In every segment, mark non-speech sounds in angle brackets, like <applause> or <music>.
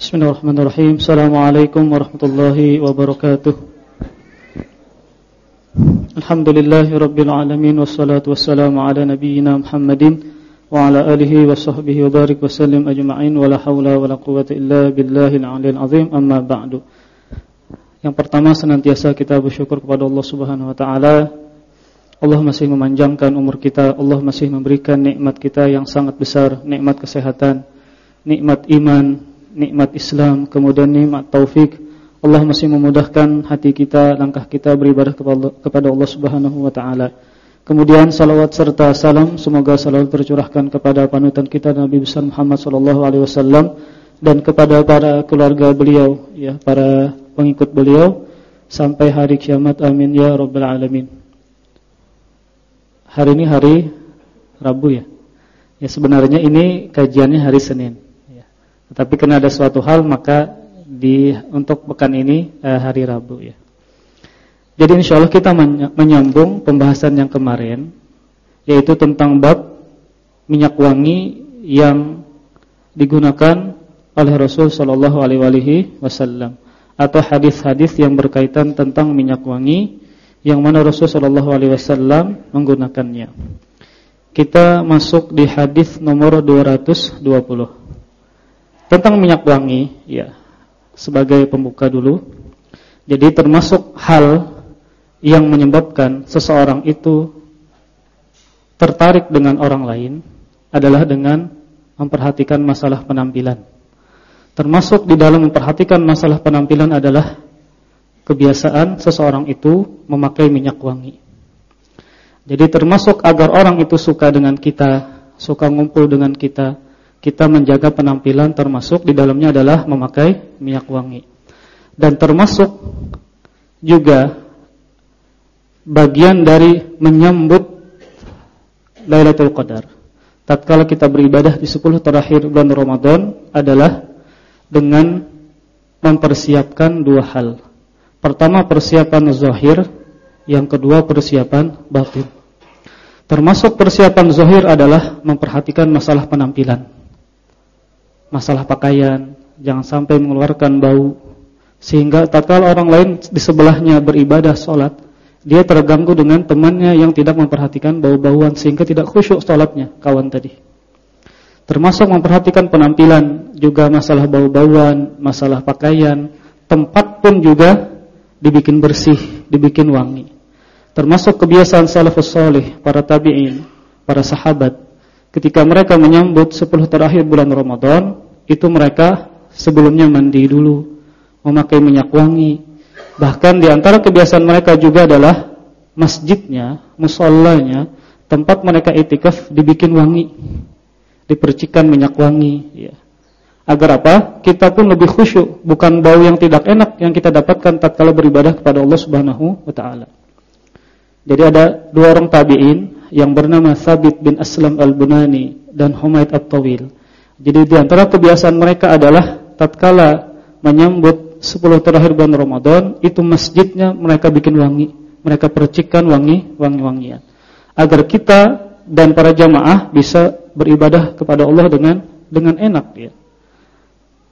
Bismillahirrahmanirrahim. Assalamualaikum warahmatullahi wabarakatuh. Alhamdulillahi rabbil alamin wassalatu wassalamu ala nabiyyina Muhammadin wa ala alihi wa sahbihi wa barik wa sallim ajma'in wa la hawla wa la quwwata illa billahil aliyil azim amma ba'du. Yang pertama senantiasa kita bersyukur kepada Allah Subhanahu wa taala Allah masih memanjangkan umur kita, Allah masih memberikan nikmat kita yang sangat besar, nikmat kesehatan, nikmat iman, nikmat Islam, kemudian nikmat taufik. Allah masih memudahkan hati kita, langkah kita beribadah kepada Allah Subhanahu wa taala. Kemudian salawat serta salam semoga selalu tercurahkan kepada panutan kita Nabi besar Muhammad sallallahu alaihi wasallam dan kepada para keluarga beliau, ya, para pengikut beliau sampai hari kiamat. Amin ya rabbal alamin. Hari ini hari Rabu ya. Ya sebenarnya ini kajiannya hari Senin. Tetapi karena ada suatu hal maka di untuk pekan ini eh, hari Rabu ya. Jadi insya Allah kita menyambung pembahasan yang kemarin yaitu tentang bab minyak wangi yang digunakan oleh Rasul Shallallahu Alaihi Wasallam atau hadis-hadis yang berkaitan tentang minyak wangi yang mana Rasulullah Shallallahu Alaihi Wasallam menggunakannya. Kita masuk di hadis nomor 220 tentang minyak wangi, ya sebagai pembuka dulu. Jadi termasuk hal yang menyebabkan seseorang itu tertarik dengan orang lain adalah dengan memperhatikan masalah penampilan. Termasuk di dalam memperhatikan masalah penampilan adalah kebiasaan seseorang itu memakai minyak wangi. Jadi termasuk agar orang itu suka dengan kita, suka ngumpul dengan kita, kita menjaga penampilan termasuk di dalamnya adalah memakai minyak wangi. Dan termasuk juga bagian dari menyambut Lailatul Qadar. Tatkala kita beribadah di 10 terakhir bulan Ramadan adalah dengan mempersiapkan dua hal. Pertama persiapan zahir, yang kedua persiapan batin. Termasuk persiapan zahir adalah memperhatikan masalah penampilan. Masalah pakaian, jangan sampai mengeluarkan bau sehingga tatkala orang lain di sebelahnya beribadah salat, dia terganggu dengan temannya yang tidak memperhatikan bau-bauan sehingga tidak khusyuk salatnya, kawan tadi. Termasuk memperhatikan penampilan, juga masalah bau-bauan, masalah pakaian, tempat pun juga dibikin bersih, dibikin wangi. Termasuk kebiasaan salafus salih, para tabi'in, para sahabat. Ketika mereka menyambut 10 terakhir bulan Ramadan, itu mereka sebelumnya mandi dulu, memakai minyak wangi. Bahkan di antara kebiasaan mereka juga adalah masjidnya, musallanya, tempat mereka itikaf dibikin wangi. Dipercikan minyak wangi, ya. Agar apa? Kita pun lebih khusyuk, bukan bau yang tidak enak yang kita dapatkan tatkala beribadah kepada Allah Subhanahu wa. Jadi ada dua orang tabi'in yang bernama Sabit bin Aslam Al-Bunani dan Humaid At-Tawil. Jadi di antara kebiasaan mereka adalah tatkala menyambut 10 terakhir bulan Ramadan, itu masjidnya mereka bikin wangi, mereka percikan wangi, wangi-wangian. Agar kita dan para jamaah bisa beribadah kepada Allah dengan dengan enak ya.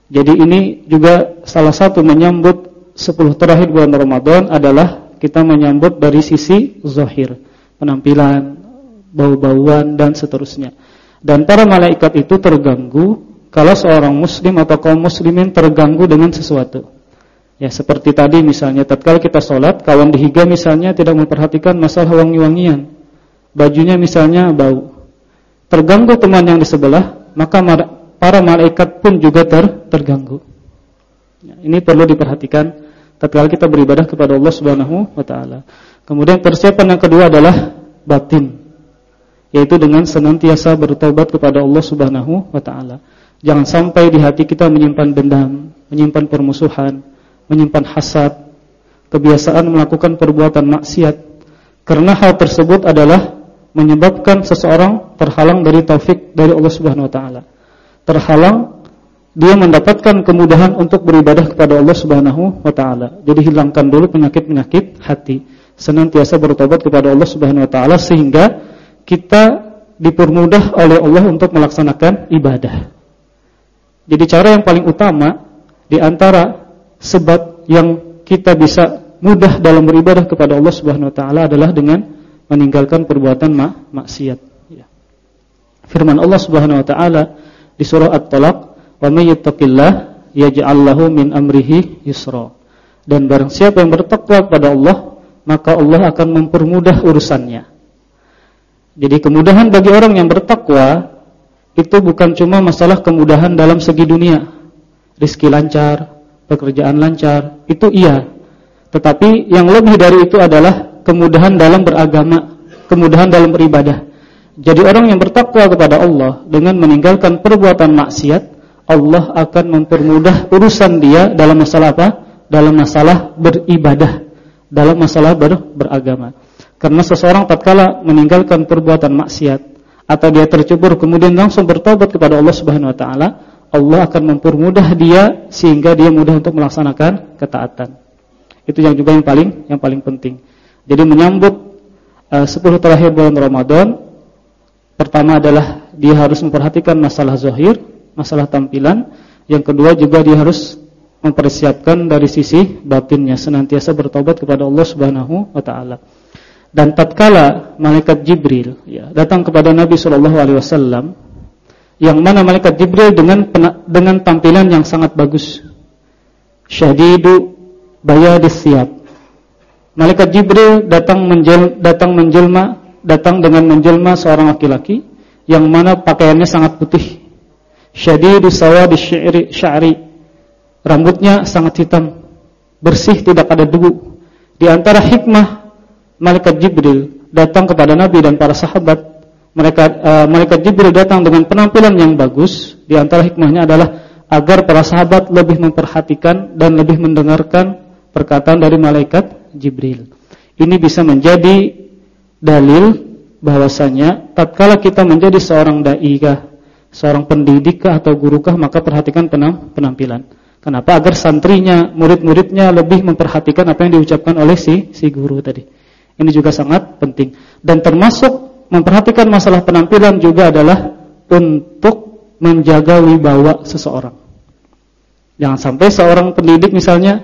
Jadi ini juga salah satu menyambut 10 terakhir bulan Ramadan adalah kita menyambut dari sisi zahir, penampilan, bau-bauan dan seterusnya. Dan para malaikat itu terganggu kalau seorang muslim atau kaum muslimin terganggu dengan sesuatu. Ya seperti tadi misalnya tatkala kita sholat, kawan dihiga misalnya tidak memperhatikan masalah wangi-wangian. Bajunya misalnya bau. Terganggu teman yang di sebelah, maka para malaikat pun juga ter, terganggu. Ya, ini perlu diperhatikan tatkala kita beribadah kepada Allah Subhanahu wa taala. Kemudian persiapan yang kedua adalah batin, yaitu dengan senantiasa bertobat kepada Allah Subhanahu wa taala. Jangan sampai di hati kita menyimpan dendam, menyimpan permusuhan, menyimpan hasad, kebiasaan melakukan perbuatan maksiat. Karena hal tersebut adalah menyebabkan seseorang terhalang dari taufik dari Allah Subhanahu wa taala terhalang dia mendapatkan kemudahan untuk beribadah kepada Allah Subhanahu wa taala. Jadi hilangkan dulu penyakit-penyakit hati, senantiasa bertobat kepada Allah Subhanahu wa taala sehingga kita dipermudah oleh Allah untuk melaksanakan ibadah. Jadi cara yang paling utama di antara sebab yang kita bisa mudah dalam beribadah kepada Allah Subhanahu wa taala adalah dengan meninggalkan perbuatan mak maksiat. Ya. Firman Allah Subhanahu wa taala di surah At-Talaq, "Wa may yattaqillah yaj'al lahu min amrihi yusra." Dan barang siapa yang bertakwa kepada Allah, maka Allah akan mempermudah urusannya. Jadi kemudahan bagi orang yang bertakwa itu bukan cuma masalah kemudahan dalam segi dunia. Rizki lancar, pekerjaan lancar, itu iya. Tetapi yang lebih dari itu adalah kemudahan dalam beragama, kemudahan dalam beribadah. Jadi orang yang bertakwa kepada Allah dengan meninggalkan perbuatan maksiat, Allah akan mempermudah urusan dia dalam masalah apa? Dalam masalah beribadah dalam masalah ber, beragama. Karena seseorang tatkala meninggalkan perbuatan maksiat atau dia tercebur kemudian langsung bertobat kepada Allah Subhanahu wa taala, Allah akan mempermudah dia sehingga dia mudah untuk melaksanakan ketaatan. Itu yang juga yang paling yang paling penting. Jadi menyambut uh, 10 terakhir bulan Ramadan pertama adalah dia harus memperhatikan masalah zahir, masalah tampilan, yang kedua juga dia harus mempersiapkan dari sisi batinnya senantiasa bertobat kepada Allah Subhanahu wa taala. Dan tatkala malaikat Jibril ya, datang kepada Nabi sallallahu alaihi wasallam yang mana malaikat Jibril dengan dengan tampilan yang sangat bagus. Syadidu bayadis siap. Malaikat Jibril datang menjel, datang menjelma, datang dengan menjelma seorang laki-laki yang mana pakaiannya sangat putih. Syadidu sawadis sya'ri sya'ri Rambutnya sangat hitam, bersih tidak ada debu. Di antara hikmah malaikat Jibril datang kepada Nabi dan para sahabat, mereka uh, malaikat Jibril datang dengan penampilan yang bagus. Di antara hikmahnya adalah agar para sahabat lebih memperhatikan dan lebih mendengarkan perkataan dari malaikat Jibril. Ini bisa menjadi dalil bahwasanya tatkala kita menjadi seorang dai seorang pendidikkah atau gurukah maka perhatikan penampilan. Kenapa? Agar santrinya, murid-muridnya lebih memperhatikan apa yang diucapkan oleh si si guru tadi. Ini juga sangat penting. Dan termasuk memperhatikan masalah penampilan juga adalah untuk menjaga wibawa seseorang. Jangan sampai seorang pendidik misalnya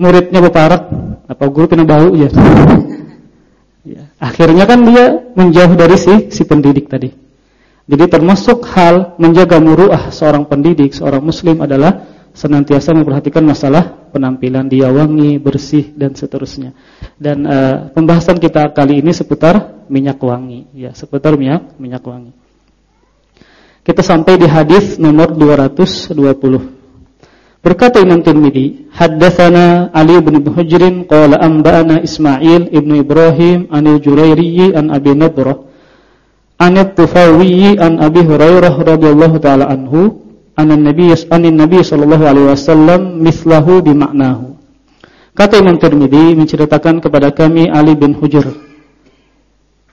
muridnya beparat, apa guru kena bau ya. <laughs> ya. Akhirnya kan dia menjauh dari si si pendidik tadi. Jadi termasuk hal menjaga muruah seorang pendidik, seorang muslim adalah senantiasa memperhatikan masalah penampilan dia wangi, bersih dan seterusnya. Dan uh, pembahasan kita kali ini seputar minyak wangi, ya, seputar minyak minyak wangi. Kita sampai di hadis nomor 220. Berkata Imam Tirmidzi, haddatsana Ali bin Hujrin qala anba'ana Ismail ibnu Ibrahim anil Jurairi an Abi Nadrah Anit Tufawi an Abi Hurairah radhiyallahu taala anhu anan Nabi anin Nabi sallallahu alaihi wasallam mislahu bimaknahu. Kata Imam Tirmizi menceritakan kepada kami Ali bin Hujr.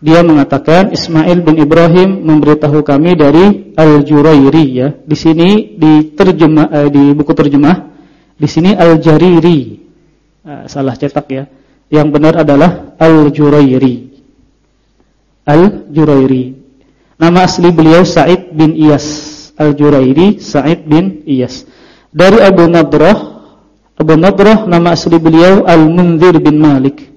Dia mengatakan Ismail bin Ibrahim memberitahu kami dari Al-Jurairi ya. Di sini di terjemah eh, di buku terjemah di sini Al-Jariri. Eh, salah cetak ya. Yang benar adalah Al-Jurairi. Al-Jurairi. Nama asli beliau Sa'id bin Iyas. Al-Jurairi Sa'id bin Iyas. Dari Abu Nadrah, Abu Nadrah nama asli beliau Al-Munzir bin Malik.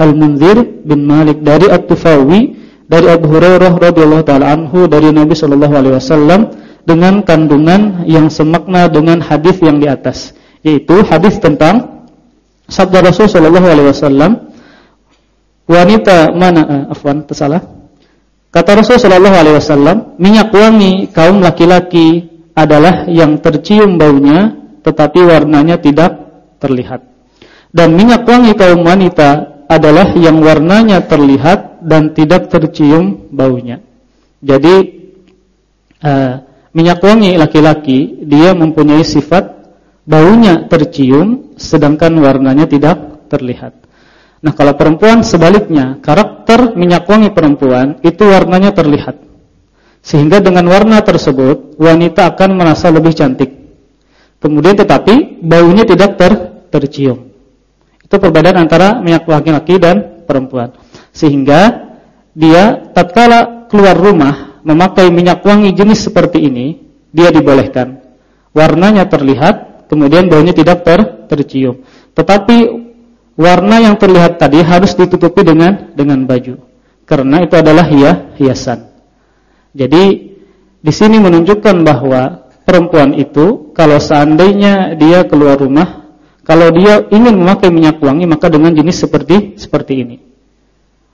Al-Munzir bin Malik dari At-Tufawi dari Abu Hurairah radhiyallahu taala anhu dari Nabi sallallahu alaihi wasallam dengan kandungan yang semakna dengan hadis yang di atas, yaitu hadis tentang sabda Rasul sallallahu alaihi wasallam wanita mana afwan tersalah kata Rasul sallallahu alaihi wasallam minyak wangi kaum laki-laki adalah yang tercium baunya tetapi warnanya tidak terlihat. Dan minyak wangi kaum wanita adalah yang warnanya terlihat dan tidak tercium baunya. Jadi uh, minyak wangi laki-laki dia mempunyai sifat baunya tercium sedangkan warnanya tidak terlihat Nah kalau perempuan sebaliknya, karakter minyak wangi perempuan itu warnanya terlihat. Sehingga dengan warna tersebut, wanita akan merasa lebih cantik. Kemudian tetapi, baunya tidak ter tercium. Itu perbedaan antara minyak wangi laki dan perempuan. Sehingga dia tatkala keluar rumah memakai minyak wangi jenis seperti ini, dia dibolehkan. Warnanya terlihat, kemudian baunya tidak ter tercium. Tetapi warna yang terlihat tadi harus ditutupi dengan dengan baju. Karena itu adalah hia, hiasan. Jadi di sini menunjukkan bahwa perempuan itu kalau seandainya dia keluar rumah, kalau dia ingin memakai minyak wangi maka dengan jenis seperti seperti ini.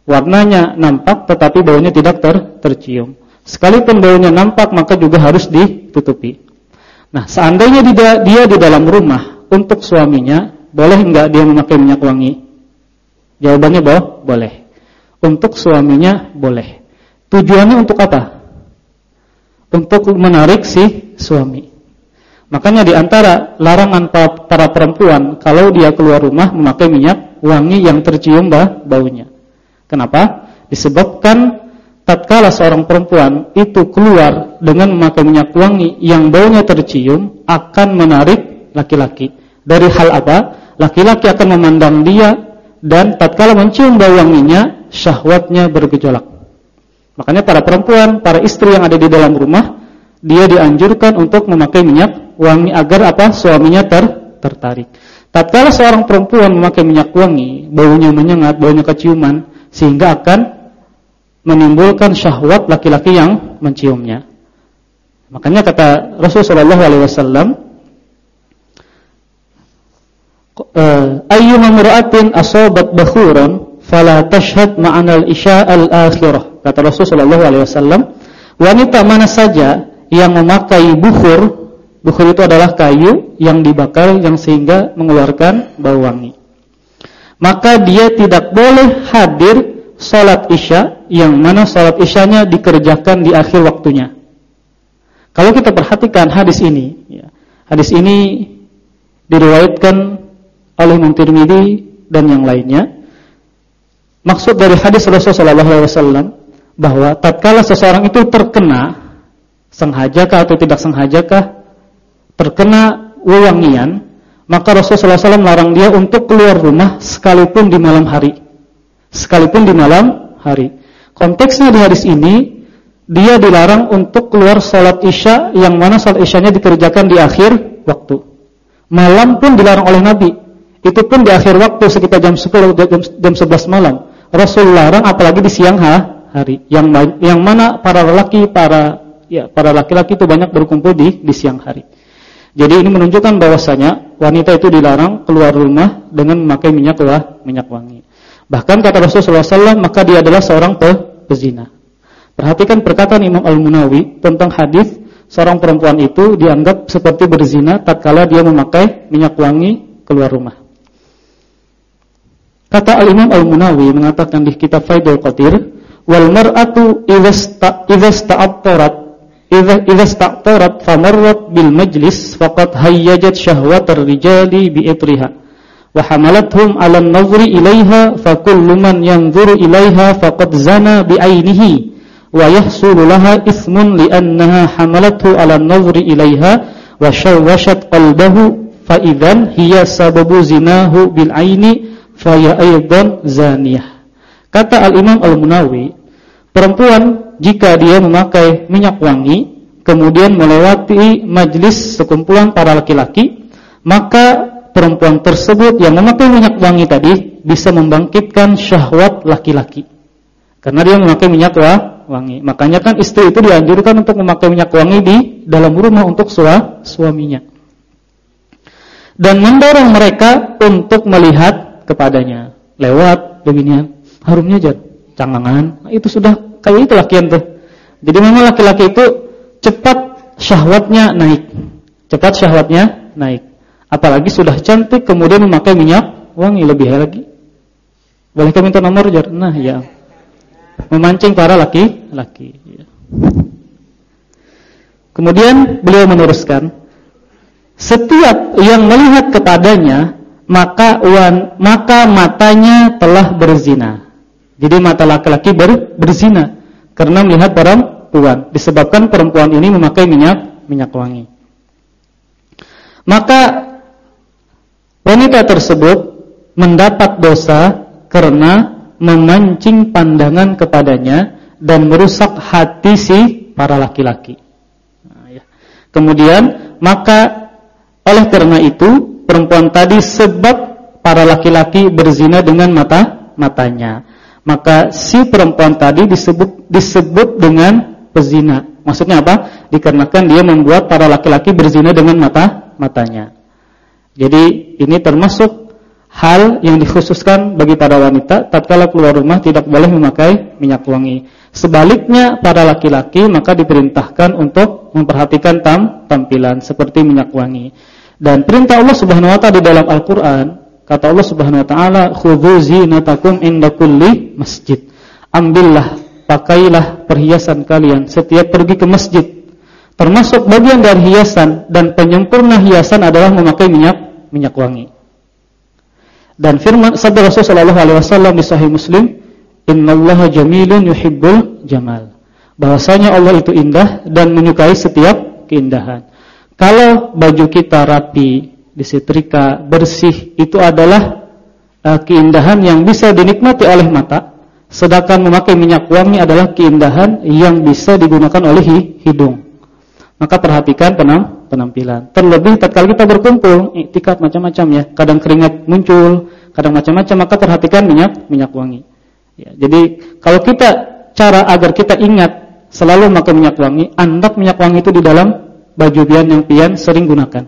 Warnanya nampak tetapi baunya tidak ter tercium. Sekalipun baunya nampak maka juga harus ditutupi. Nah, seandainya dia di dalam rumah untuk suaminya, boleh enggak dia memakai minyak wangi? Jawabannya bahwa boleh. Untuk suaminya boleh. Tujuannya untuk apa? Untuk menarik si suami. Makanya di antara larangan para perempuan kalau dia keluar rumah memakai minyak wangi yang tercium baunya. Kenapa? Disebabkan tatkala seorang perempuan itu keluar dengan memakai minyak wangi yang baunya tercium akan menarik laki-laki. Dari hal apa? Laki-laki akan memandang dia dan tatkala mencium bau wanginya syahwatnya bergejolak. Makanya para perempuan, para istri yang ada di dalam rumah, dia dianjurkan untuk memakai minyak wangi agar apa? suaminya ter tertarik. Tatkala seorang perempuan memakai minyak wangi, baunya menyengat, baunya keciuman sehingga akan menimbulkan syahwat laki-laki yang menciumnya. Makanya kata Rasulullah SAW, eh, ayyuma mura'atin asobat bakhuran fala tashhad ma'anal isya al-akhirah. Kata Rasulullah SAW, wanita mana saja yang memakai bukhur, bukhur itu adalah kayu yang dibakar yang sehingga mengeluarkan bau wangi. Maka dia tidak boleh hadir salat isya yang mana salat isyanya dikerjakan di akhir waktunya. Kalau kita perhatikan hadis ini, ya, hadis ini diriwayatkan oleh Imam Tirmidzi dan yang lainnya. Maksud dari hadis Rasulullah SAW bahwa tatkala seseorang itu terkena senghajakah atau tidak senghajakah terkena wewangian, maka Rasulullah SAW melarang dia untuk keluar rumah sekalipun di malam hari sekalipun di malam hari. Konteksnya di hadis ini dia dilarang untuk keluar salat isya yang mana salat isyanya dikerjakan di akhir waktu. Malam pun dilarang oleh Nabi. Itu pun di akhir waktu sekitar jam 10 jam, jam 11 malam. Rasul larang apalagi di siang hari yang yang mana para lelaki para ya para laki-laki itu banyak berkumpul di di siang hari. Jadi ini menunjukkan bahwasanya wanita itu dilarang keluar rumah dengan memakai minyak wah, minyak wangi. Bahkan kata Rasulullah SAW, maka dia adalah seorang pe pezina. Perhatikan perkataan Imam Al-Munawi tentang hadis seorang perempuan itu dianggap seperti berzina tatkala dia memakai minyak wangi keluar rumah. Kata Al-Imam Al-Munawi mengatakan di kitab Faidul Qadir, "Wal mar'atu idza sta'attarat idza sta'attarat famarrat bil majlis faqad hayyajat syahwatar rijali bi itriha." wa hamalathum 'ala an-nazri ilaiha fa kullu man yanzuru ilaiha faqad zana bi ainihi wa yahsulu laha ismun li'annaha hamalathu 'ala an-nazri ilaiha wa shawwashat qalbahu fa idzan hiya sababu zinahu bil aini fa ya aidan zaniyah kata al-imam al-munawi perempuan jika dia memakai minyak wangi kemudian melewati majlis sekumpulan para laki-laki maka perempuan tersebut yang memakai minyak wangi tadi bisa membangkitkan syahwat laki-laki. Karena dia memakai minyak wangi. Makanya kan istri itu dianjurkan untuk memakai minyak wangi di dalam rumah untuk sua, suaminya. Dan mendorong mereka untuk melihat kepadanya lewat beginian harumnya aja cangangan. Nah, itu sudah kayak itu lakian tuh. Jadi memang laki-laki itu cepat syahwatnya naik. Cepat syahwatnya naik. Apalagi sudah cantik kemudian memakai minyak wangi lebih lagi. Boleh kami minta nomor jar? Nah, ya. Memancing para laki-laki. Ya. Kemudian beliau meneruskan, setiap yang melihat kepadanya maka wan, maka matanya telah berzina. Jadi mata laki-laki ber, berzina karena melihat perempuan disebabkan perempuan ini memakai minyak minyak wangi. Maka wanita tersebut mendapat dosa karena memancing pandangan kepadanya dan merusak hati si para laki-laki. Nah, ya. Kemudian maka oleh karena itu perempuan tadi sebab para laki-laki berzina dengan mata matanya. Maka si perempuan tadi disebut disebut dengan pezina. Maksudnya apa? Dikarenakan dia membuat para laki-laki berzina dengan mata matanya. Jadi ini termasuk hal yang dikhususkan bagi para wanita tatkala keluar rumah tidak boleh memakai minyak wangi. Sebaliknya para laki-laki maka diperintahkan untuk memperhatikan tam tampilan seperti minyak wangi. Dan perintah Allah Subhanahu wa taala di dalam Al-Qur'an, kata Allah Subhanahu wa taala, "Khudzu zinatakum inda kulli masjid." Ambillah, pakailah perhiasan kalian setiap pergi ke masjid. Termasuk bagian dari hiasan dan penyempurna hiasan adalah memakai minyak minyak wangi. Dan firman sabda Rasul sallallahu alaihi wasallam di sahih Muslim, "Innallaha jamilun yuhibbul jamal." Bahwasanya Allah itu indah dan menyukai setiap keindahan. Kalau baju kita rapi, disetrika, bersih, itu adalah uh, keindahan yang bisa dinikmati oleh mata. Sedangkan memakai minyak wangi adalah keindahan yang bisa digunakan oleh hidung. Maka perhatikan penam penampilan. Terlebih tatkala kita berkumpul, iktikaf macam-macam ya. Kadang keringat muncul, kadang macam-macam, maka perhatikan minyak minyak wangi. Ya, jadi kalau kita cara agar kita ingat selalu memakai minyak wangi, andap minyak wangi itu di dalam baju bian yang pian sering gunakan.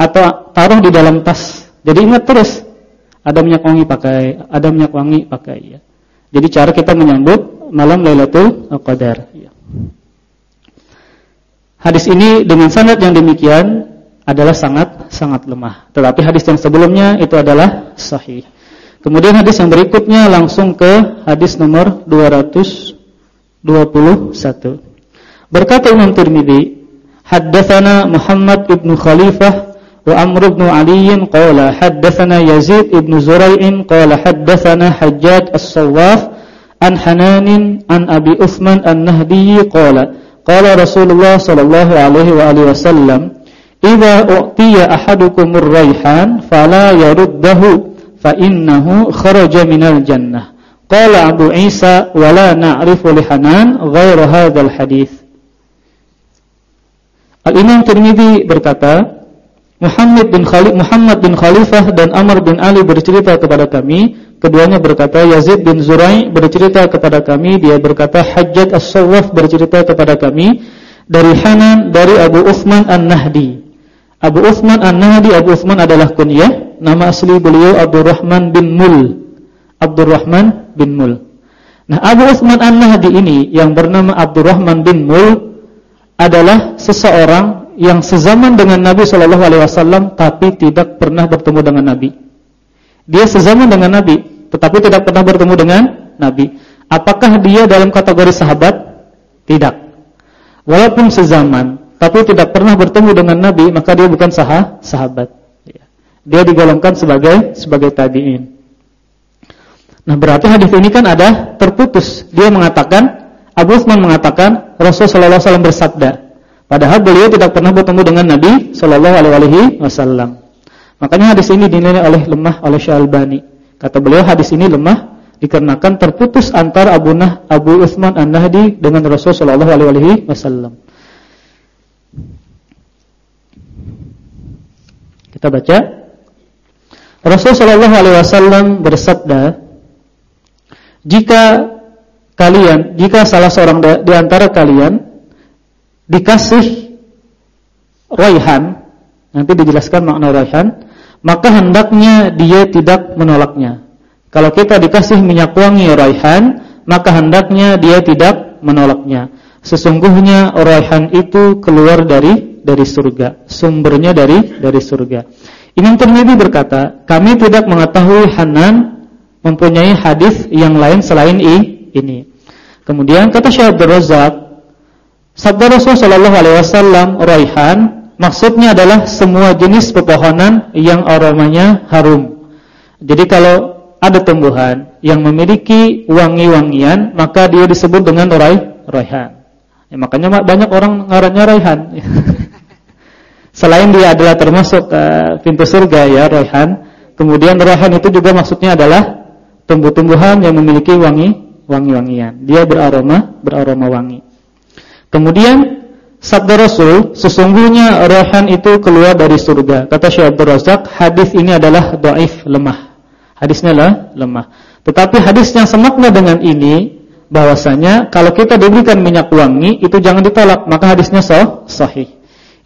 Atau taruh di dalam tas. Jadi ingat terus ada minyak wangi pakai, ada minyak wangi pakai ya. Jadi cara kita menyambut malam Lailatul Qadar ya. Hadis ini dengan sanad yang demikian adalah sangat sangat lemah. Tetapi hadis yang sebelumnya itu adalah sahih. Kemudian hadis yang berikutnya langsung ke hadis nomor 221. Berkata Imam Tirmizi, haddatsana Muhammad ibn Khalifah wa Amr ibn Ali qala haddatsana Yazid ibn Zurai'in qala haddatsana Hajjaj as-Sawwaf an Hananin an Abi Uthman an-Nahdi qala Qala Rasulullah sallallahu alaihi wa alihi wasallam, "Idza u'tiya ahadukumur raihan fala yaruddahu fa innahu kharaja minal jannah." Qala Abu Isa wa la na'rifu li Hanan ghairu hadzal hadis. Al-Imam Tirmizi berkata, Muhammad bin Khalid Muhammad bin Khalifah dan Amr bin Ali bercerita kepada kami. Keduanya berkata Yazid bin Zurai bercerita kepada kami. Dia berkata Hajjat As-Sawwaf bercerita kepada kami. Dari Hanan dari Abu Uthman An-Nahdi. Abu Uthman An-Nahdi Abu Uthman adalah kunyah. Nama asli beliau Abdurrahman bin Mul. Abdurrahman bin Mul. Nah Abu Uthman An-Nahdi ini Yang bernama Abdurrahman bin Mul Adalah seseorang Yang sezaman dengan Nabi SAW Tapi tidak pernah bertemu dengan Nabi dia sezaman dengan Nabi, tetapi tidak pernah bertemu dengan Nabi. Apakah dia dalam kategori sahabat? Tidak. Walaupun sezaman, tapi tidak pernah bertemu dengan Nabi, maka dia bukan sah sahabat. Dia digolongkan sebagai sebagai tabi'in. Nah, berarti hadis ini kan ada terputus. Dia mengatakan, Abu Uthman mengatakan Rasulullah SAW bersabda. Padahal beliau tidak pernah bertemu dengan Nabi Shallallahu Alaihi Wasallam. Makanya hadis ini dinilai oleh lemah oleh Syalbani. Kata beliau hadis ini lemah dikarenakan terputus antara Abu Nah Abu Utsman An-Nahdi dengan Rasulullah sallallahu alaihi wasallam. Kita baca Rasul sallallahu alaihi wasallam bersabda Jika kalian jika salah seorang di antara kalian dikasih raihan nanti dijelaskan makna raihan maka hendaknya dia tidak menolaknya. Kalau kita dikasih minyak wangi raihan, maka hendaknya dia tidak menolaknya. Sesungguhnya raihan itu keluar dari dari surga, sumbernya dari dari surga. Imam Tirmidzi berkata, kami tidak mengetahui Hanan mempunyai hadis yang lain selain ini. Kemudian kata Syekh Abdul Razak, sabda Rasulullah sallallahu alaihi wasallam raihan Maksudnya adalah semua jenis pepohonan yang aromanya harum. Jadi kalau ada tumbuhan yang memiliki wangi-wangian, maka dia disebut dengan raih, raihan. Ya, makanya banyak orang ngarannya raihan. <laughs> Selain dia adalah termasuk uh, pintu surga ya raihan, kemudian raihan itu juga maksudnya adalah tumbuh-tumbuhan yang memiliki wangi wangi-wangian. Dia beraroma beraroma wangi. Kemudian sabda Rasul, sesungguhnya raihan itu keluar dari surga. Kata Syekh Abdul Razak, hadis ini adalah dhaif, lemah. Hadisnya lah lemah. Tetapi hadis yang semakna dengan ini bahwasanya kalau kita diberikan minyak wangi itu jangan ditolak, maka hadisnya sah, sahih.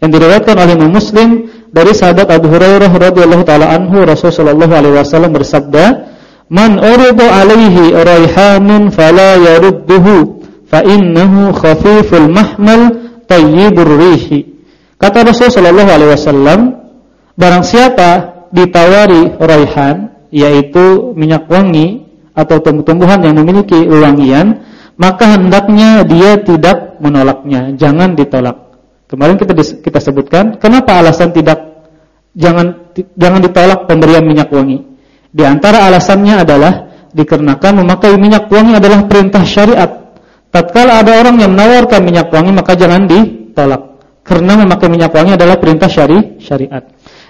Yang diriwayatkan oleh Imam Muslim dari sahabat Abu Hurairah radhiyallahu taala anhu Rasulullah alaihi wasallam bersabda, "Man urida alaihi raihanun fala yarudduhu fa innahu khafiful mahmal tayyibur rihi. Kata Rasul sallallahu alaihi wasallam, barang siapa ditawari raihan yaitu minyak wangi atau tumbuh-tumbuhan yang memiliki wangian, maka hendaknya dia tidak menolaknya, jangan ditolak. Kemarin kita kita sebutkan kenapa alasan tidak jangan jangan ditolak pemberian minyak wangi. Di antara alasannya adalah dikarenakan memakai minyak wangi adalah perintah syariat tatkala ada orang yang menawarkan minyak wangi maka jangan ditolak karena memakai minyak wangi adalah perintah syari syariat.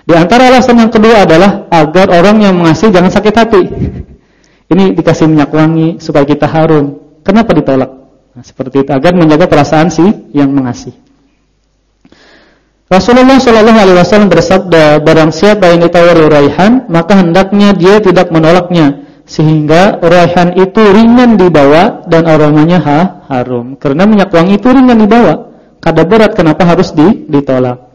Di antara alasan yang kedua adalah agar orang yang mengasih jangan sakit hati. <laughs> Ini dikasih minyak wangi supaya kita harum. Kenapa ditolak? Nah, seperti itu agar menjaga perasaan si yang mengasih. Rasulullah Shallallahu Alaihi Wasallam bersabda, barang siapa yang ditawari raihan, maka hendaknya dia tidak menolaknya sehingga raihan itu ringan dibawa dan aromanya ha, harum. Karena minyak wangi itu ringan dibawa, kada berat kenapa harus di, ditolak.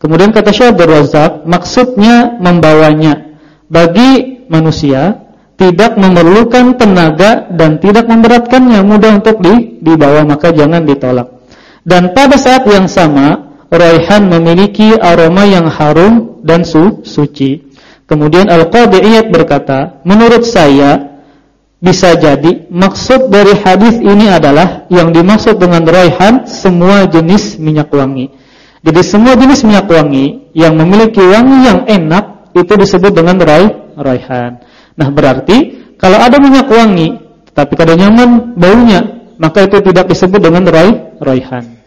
Kemudian kata Syekh Razak, maksudnya membawanya bagi manusia tidak memerlukan tenaga dan tidak memberatkannya, mudah untuk di, dibawa maka jangan ditolak. Dan pada saat yang sama, raihan memiliki aroma yang harum dan su, suci. Kemudian Al-Qadiyat berkata, menurut saya bisa jadi maksud dari hadis ini adalah yang dimaksud dengan raihan semua jenis minyak wangi. Jadi semua jenis minyak wangi yang memiliki wangi yang enak itu disebut dengan rai raihan. Nah, berarti kalau ada minyak wangi tapi kada nyaman baunya, maka itu tidak disebut dengan rai raihan.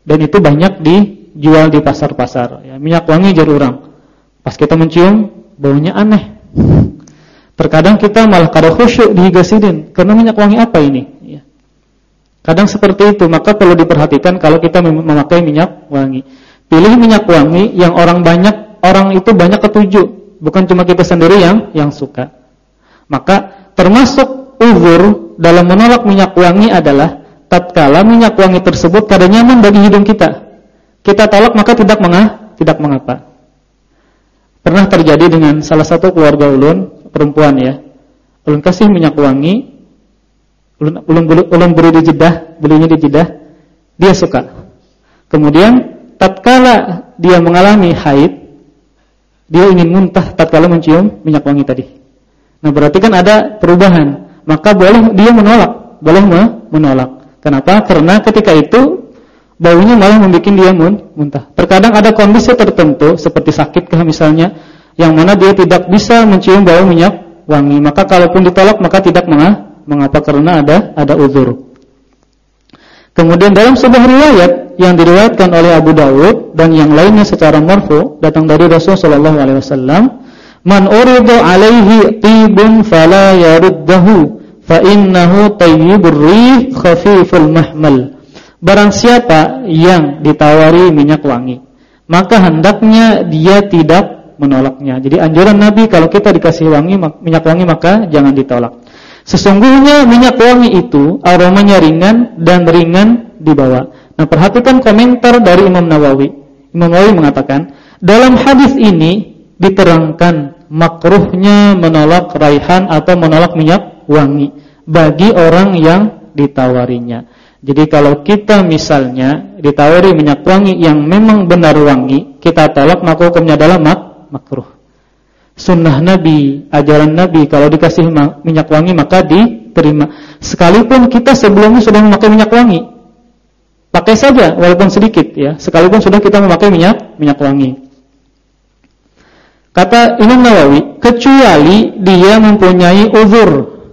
Dan itu banyak dijual di pasar-pasar ya. Minyak wangi jadi orang. Pas kita mencium baunya aneh. Terkadang kita malah kada khusyuk di higasidin karena minyak wangi apa ini? Ya. Kadang seperti itu, maka perlu diperhatikan kalau kita memakai minyak wangi. Pilih minyak wangi yang orang banyak, orang itu banyak ketujuh, bukan cuma kita sendiri yang yang suka. Maka termasuk uzur dalam menolak minyak wangi adalah tatkala minyak wangi tersebut kada nyaman bagi hidung kita. Kita tolak maka tidak mengah, tidak mengapa. Pernah terjadi dengan salah satu keluarga ulun, perempuan ya. Ulun kasih minyak wangi, ulun ulun, ulun beri di jedah, belinya di jedah, dia suka. Kemudian tatkala dia mengalami haid, dia ingin muntah tatkala mencium minyak wangi tadi. Nah, berarti kan ada perubahan. Maka boleh dia menolak, boleh menolak. Kenapa? Karena ketika itu baunya malah membuat dia muntah. Terkadang ada kondisi tertentu seperti sakit kah misalnya yang mana dia tidak bisa mencium bau minyak wangi, maka kalaupun ditolak maka tidak mengapa karena ada ada uzur. Kemudian dalam sebuah riwayat yang diriwayatkan oleh Abu Dawud dan yang lainnya secara marfu datang dari Rasulullah wasallam, "Man urida alaihi tibun fala fa innahu tayyibur rih khafiful mahmal." Barang siapa yang ditawari minyak wangi, maka hendaknya dia tidak menolaknya. Jadi anjuran Nabi kalau kita dikasih wangi minyak wangi maka jangan ditolak. Sesungguhnya minyak wangi itu aromanya ringan dan ringan dibawa. Nah, perhatikan komentar dari Imam Nawawi. Imam Nawawi mengatakan, dalam hadis ini diterangkan makruhnya menolak raihan atau menolak minyak wangi bagi orang yang ditawarinya. Jadi kalau kita misalnya ditawari minyak wangi yang memang benar wangi, kita tolak maka hukumnya adalah mak makruh. Sunnah Nabi, ajaran Nabi kalau dikasih minyak wangi maka diterima. Sekalipun kita sebelumnya sudah memakai minyak wangi. Pakai saja walaupun sedikit ya, sekalipun sudah kita memakai minyak minyak wangi. Kata Imam Nawawi, kecuali dia mempunyai uzur.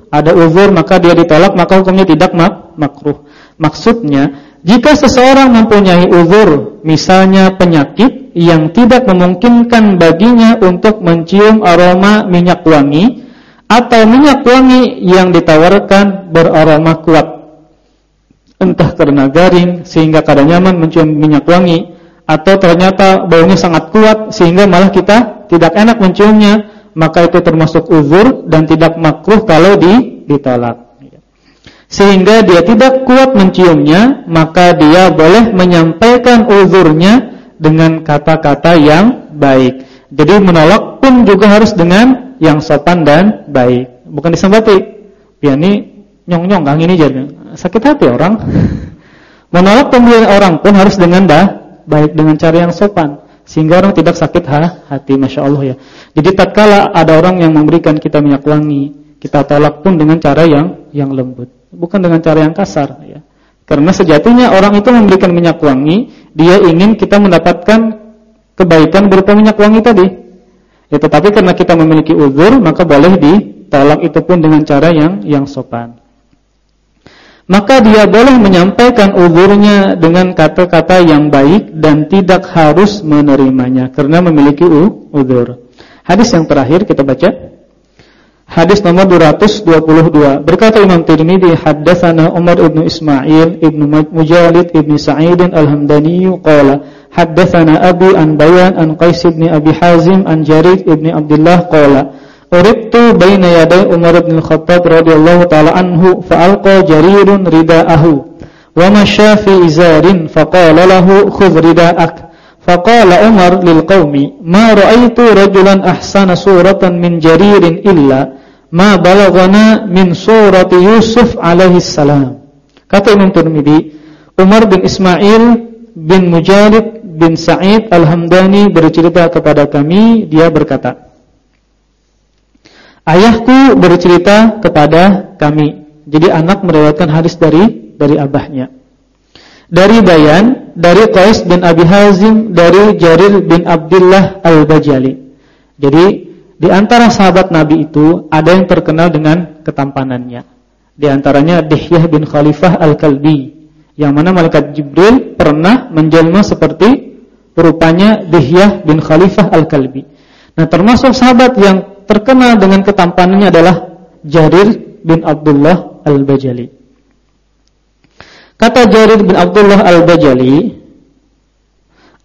Ada uzur maka dia ditolak maka hukumnya tidak mak makruh. Maksudnya, jika seseorang mempunyai uzur, misalnya penyakit yang tidak memungkinkan baginya untuk mencium aroma minyak wangi atau minyak wangi yang ditawarkan beraroma kuat entah karena garing sehingga kada nyaman mencium minyak wangi atau ternyata baunya sangat kuat sehingga malah kita tidak enak menciumnya, maka itu termasuk uzur dan tidak makruh kalau di, ditolak. Sehingga dia tidak kuat menciumnya, maka dia boleh menyampaikan uzurnya dengan kata-kata yang baik. Jadi menolak pun juga harus dengan yang sopan dan baik. Bukan disambati. Ya ini nyong-nyong kang ini jadi sakit hati orang. <laughs> Menolak pembelian orang pun harus dengan dah baik dengan cara yang sopan sehingga orang tidak sakit ha, hati Masya Allah ya. Jadi tatkala ada orang yang memberikan kita minyak wangi kita tolak pun dengan cara yang yang lembut bukan dengan cara yang kasar ya. Karena sejatinya orang itu memberikan minyak wangi dia ingin kita mendapatkan kebaikan berupa minyak wangi tadi. Ya tetapi karena kita memiliki uzur maka boleh ditolak itu pun dengan cara yang yang sopan maka dia boleh menyampaikan uzurnya dengan kata-kata yang baik dan tidak harus menerimanya karena memiliki uzur. Hadis yang terakhir kita baca. Hadis nomor 222. Berkata Imam Tirmidzi, haddatsana Umar ibn Ismail ibn Mujalid ibn Sa'id al-Hamdani qala haddatsana Abi an Bayan an Qais ibn Abi Hazim an Jarid ibn Abdullah qala Uridtu baina yaday Umar bin Khattab radhiyallahu taala anhu fa'alqa jarirun ridaahu. Wa masya fi izarin faqala lahu khudh ridaak. Faqala Umar lil qaumi ma ra'aitu rajulan ahsana suratan min jaririn illa ma balaghana min surati Yusuf alaihi salam. Kata Imam Tirmizi Umar bin Ismail bin Mujalid bin Sa'id Al-Hamdani bercerita kepada kami dia berkata Ayahku bercerita kepada kami. Jadi anak meriwayatkan hadis dari dari abahnya. Dari Bayan, dari Qais bin Abi Hazim, dari Jarir bin Abdullah Al-Bajali. Jadi di antara sahabat Nabi itu ada yang terkenal dengan ketampanannya. Di antaranya Dihyah bin Khalifah Al-Kalbi, yang mana malaikat Jibril pernah menjelma seperti rupanya Dihyah bin Khalifah Al-Kalbi. Nah, termasuk sahabat yang terkenal dengan ketampanannya adalah Jarir bin Abdullah Al-Bajali. Kata Jarir bin Abdullah Al-Bajali,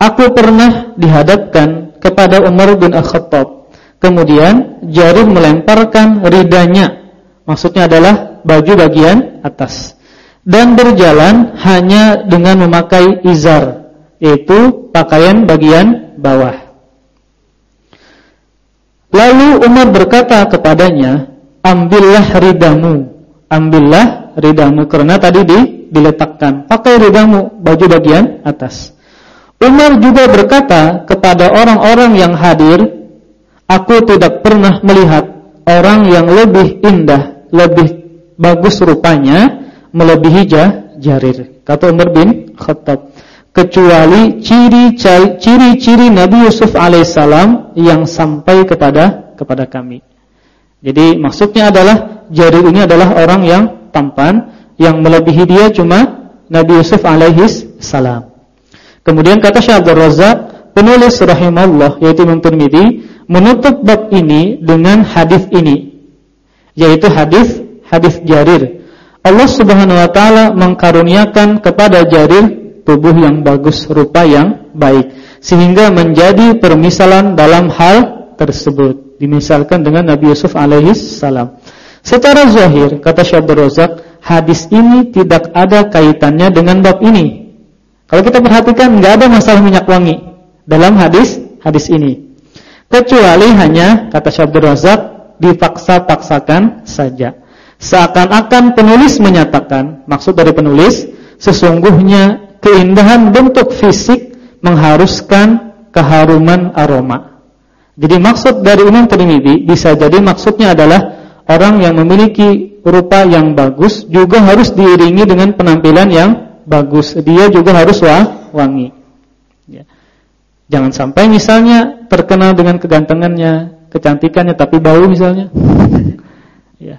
aku pernah dihadapkan kepada Umar bin Al-Khattab. Kemudian Jarir melemparkan ridanya, maksudnya adalah baju bagian atas. Dan berjalan hanya dengan memakai izar, yaitu pakaian bagian bawah. Lalu Umar berkata kepadanya, ambillah ridamu, ambillah ridamu karena tadi di, diletakkan, pakai ridamu baju bagian atas. Umar juga berkata kepada orang-orang yang hadir, aku tidak pernah melihat orang yang lebih indah, lebih bagus rupanya, melebihi jarir. Kata Umar bin Khattab kecuali ciri-ciri Nabi Yusuf alaihissalam yang sampai kepada kepada kami. Jadi maksudnya adalah jari ini adalah orang yang tampan yang melebihi dia cuma Nabi Yusuf alaihissalam. Kemudian kata Syekh Abdul Razak, penulis rahimahullah yaitu Imam Tirmizi menutup bab ini dengan hadis ini yaitu hadis hadis Jarir. Allah Subhanahu wa taala mengkaruniakan kepada Jarir tubuh yang bagus, rupa yang baik sehingga menjadi permisalan dalam hal tersebut. Dimisalkan dengan Nabi Yusuf alaihi salam. Secara zahir kata Syekh Razak, hadis ini tidak ada kaitannya dengan bab ini. Kalau kita perhatikan nggak ada masalah minyak wangi dalam hadis hadis ini. Kecuali hanya kata Syekh Razak dipaksa-paksakan saja. Seakan-akan penulis menyatakan, maksud dari penulis sesungguhnya keindahan bentuk fisik mengharuskan keharuman aroma. Jadi maksud dari Imam Tirmidzi bisa jadi maksudnya adalah orang yang memiliki rupa yang bagus juga harus diiringi dengan penampilan yang bagus. Dia juga harus wangi. Ya. Jangan sampai misalnya terkenal dengan kegantengannya, kecantikannya tapi bau misalnya. <laughs> ya.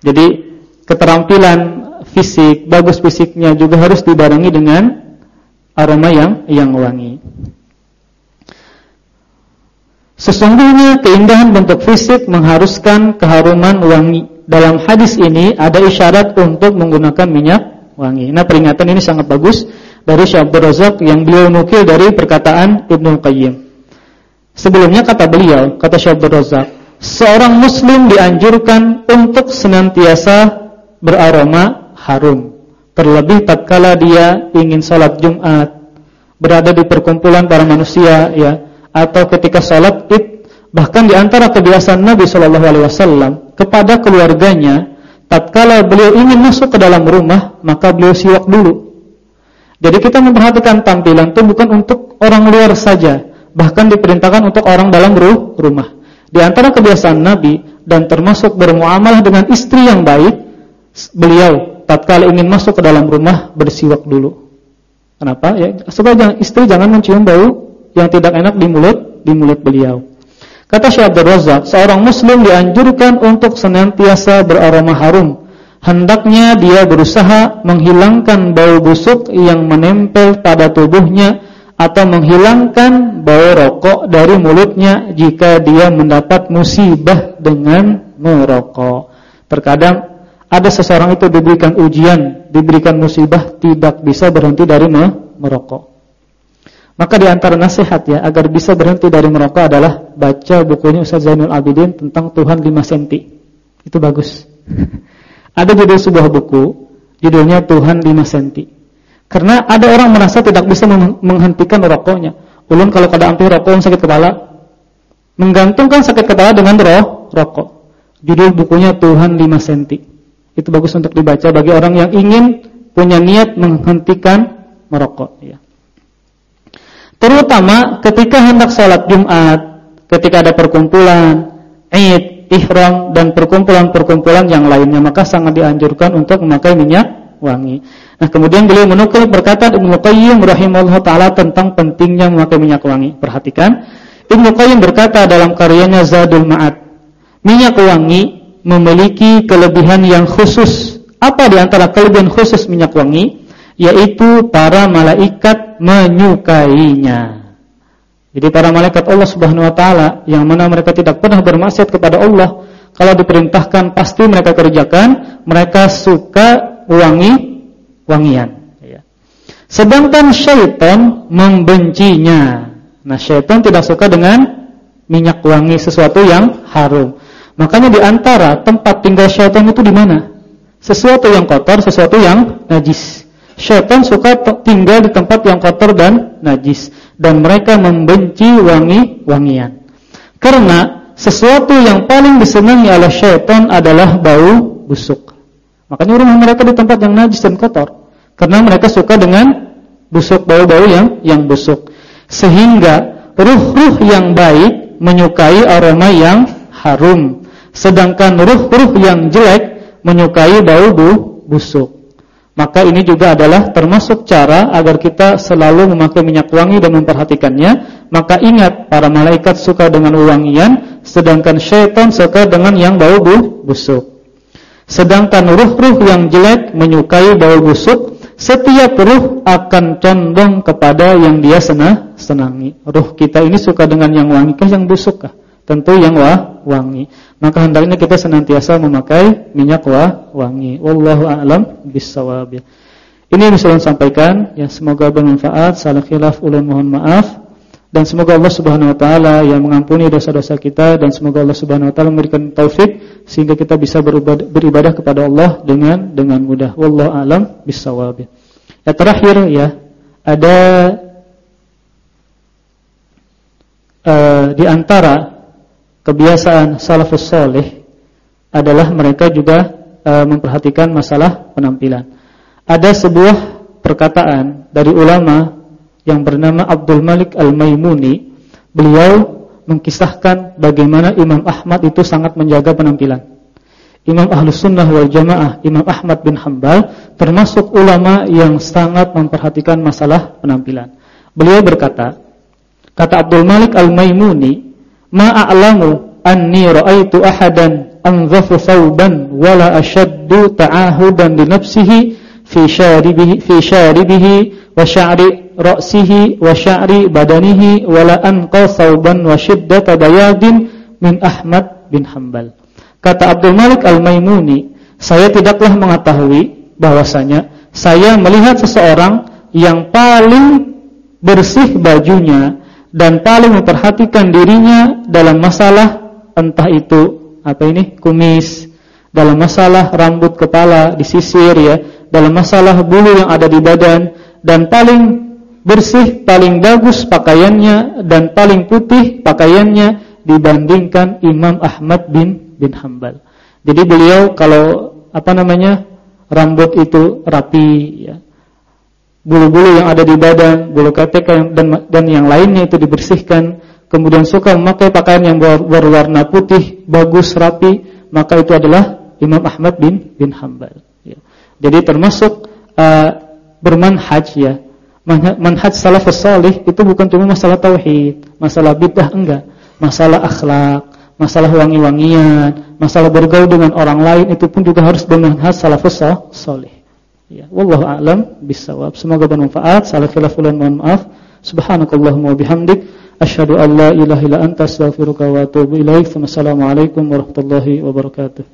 Jadi keterampilan fisik, bagus fisiknya juga harus dibarengi dengan aroma yang yang wangi. Sesungguhnya keindahan bentuk fisik mengharuskan keharuman wangi. Dalam hadis ini ada isyarat untuk menggunakan minyak wangi. Nah, peringatan ini sangat bagus dari Syekh Abdul Razak yang beliau nukil dari perkataan Ibnu Qayyim. Sebelumnya kata beliau, kata Syekh Abdul Razak, seorang muslim dianjurkan untuk senantiasa beraroma harum. Terlebih tatkala dia ingin salat Jumat, berada di perkumpulan para manusia ya, atau ketika salat Id, bahkan di antara kebiasaan Nabi wasallam kepada keluarganya, tatkala beliau ingin masuk ke dalam rumah, maka beliau siwak dulu. Jadi kita memperhatikan tampilan itu bukan untuk orang luar saja, bahkan diperintahkan untuk orang dalam rumah. Di antara kebiasaan Nabi dan termasuk bermuamalah dengan istri yang baik, beliau tatkala ingin masuk ke dalam rumah bersiwak dulu. Kenapa? Ya, supaya jangan, istri jangan mencium bau yang tidak enak di mulut di mulut beliau. Kata Syekh Abdul Razak, seorang muslim dianjurkan untuk senantiasa beraroma harum. Hendaknya dia berusaha menghilangkan bau busuk yang menempel pada tubuhnya atau menghilangkan bau rokok dari mulutnya jika dia mendapat musibah dengan merokok. Terkadang ada seseorang itu diberikan ujian, diberikan musibah tidak bisa berhenti dari merokok. Maka di antara nasihat ya agar bisa berhenti dari merokok adalah baca bukunya Ustaz Zainul Abidin tentang Tuhan 5 cm. Itu bagus. <laughs> ada judul sebuah buku, judulnya Tuhan 5 cm. Karena ada orang merasa tidak bisa menghentikan rokoknya. Ulun kalau kada ambil rokok sakit kepala, menggantungkan sakit kepala dengan roh rokok. Judul bukunya Tuhan 5 cm. Itu bagus untuk dibaca bagi orang yang ingin punya niat menghentikan merokok. Ya. Terutama ketika hendak sholat Jumat, ketika ada perkumpulan, Id, Ihram dan perkumpulan-perkumpulan yang lainnya, maka sangat dianjurkan untuk memakai minyak wangi. Nah, kemudian beliau menukil perkataan Ibnu Qayyim rahimahullah taala tentang pentingnya memakai minyak wangi. Perhatikan, Ibnu Qayyim berkata dalam karyanya Zadul Ma'ad, minyak wangi memiliki kelebihan yang khusus. Apa di antara kelebihan khusus minyak wangi? Yaitu para malaikat menyukainya. Jadi para malaikat Allah Subhanahu wa taala yang mana mereka tidak pernah bermaksiat kepada Allah, kalau diperintahkan pasti mereka kerjakan, mereka suka wangi wangian. Ya. Sedangkan syaitan membencinya. Nah, syaitan tidak suka dengan minyak wangi sesuatu yang harum. Makanya di antara tempat tinggal syaitan itu di mana? Sesuatu yang kotor, sesuatu yang najis. Syaitan suka tinggal di tempat yang kotor dan najis dan mereka membenci wangi-wangian. Karena sesuatu yang paling disenangi oleh syaitan adalah bau busuk. Makanya rumah mereka di tempat yang najis dan kotor. Karena mereka suka dengan busuk bau-bau yang yang busuk. Sehingga ruh-ruh yang baik menyukai aroma yang harum. Sedangkan ruh-ruh yang jelek menyukai bau bu busuk. Maka ini juga adalah termasuk cara agar kita selalu memakai minyak wangi dan memperhatikannya. Maka ingat, para malaikat suka dengan wangian, sedangkan syaitan suka dengan yang bau bu busuk. Sedangkan ruh-ruh yang jelek menyukai bau busuk, setiap ruh akan condong kepada yang dia senang, senangi. Ruh kita ini suka dengan yang wangi kah yang busuk kah? Tentu yang wah, wangi. Maka hendaknya kita senantiasa memakai minyak wah, wangi. Wallahu a'lam bissawab. Ini yang saya sampaikan, ya semoga bermanfaat. Salah khilaf ulun mohon maaf. Dan semoga Allah Subhanahu wa taala yang mengampuni dosa-dosa kita dan semoga Allah Subhanahu wa taala memberikan taufik sehingga kita bisa beribadah, kepada Allah dengan dengan mudah. Wallahu alam bisawab. Ya terakhir ya, ada uh, di antara kebiasaan salafus saleh adalah mereka juga uh, memperhatikan masalah penampilan. Ada sebuah perkataan dari ulama yang bernama Abdul Malik Al-Maimuni, beliau mengkisahkan bagaimana Imam Ahmad itu sangat menjaga penampilan. Imam Ahlus Sunnah wal Jamaah, Imam Ahmad bin Hambal, termasuk ulama yang sangat memperhatikan masalah penampilan. Beliau berkata, kata Abdul Malik Al-Maimuni, ma'a'lamu anni ra'aitu ahadan anzafu thawban wala ashaddu ta'ahudan li nafsihi fi syaribihi fi syaribihi wa sya'ri ra'sihi wa sya'ri badanihi wala anqa sauban wa shiddata bayadin min Ahmad bin Hambal. Kata Abdul Malik Al-Maimuni, saya tidaklah mengetahui bahwasanya saya melihat seseorang yang paling bersih bajunya dan paling memperhatikan dirinya dalam masalah entah itu apa ini kumis, dalam masalah rambut kepala disisir ya, dalam masalah bulu yang ada di badan dan paling bersih, paling bagus pakaiannya dan paling putih pakaiannya dibandingkan Imam Ahmad bin bin Hambal. Jadi beliau kalau apa namanya rambut itu rapi ya, bulu-bulu yang ada di badan, bulu ketek dan dan yang lainnya itu dibersihkan, kemudian suka memakai pakaian yang berwarna putih, bagus, rapi, maka itu adalah Imam Ahmad bin bin Hambal. Ya. Jadi termasuk uh, bermanhaj ya. Manhaj salafus salih itu bukan cuma masalah tauhid, masalah bidah enggak, masalah akhlak, masalah wangi-wangian, masalah bergaul dengan orang lain itu pun juga harus bermanhaj salafus salih. Ya, wallahu a'lam bisawab. Semoga bermanfaat. Salah khilaf ulan mohon maaf. Subhanakallahumma wa bihamdik asyhadu an la ilaha illa anta astaghfiruka wa atubu ilaik. Wassalamualaikum warahmatullahi wabarakatuh.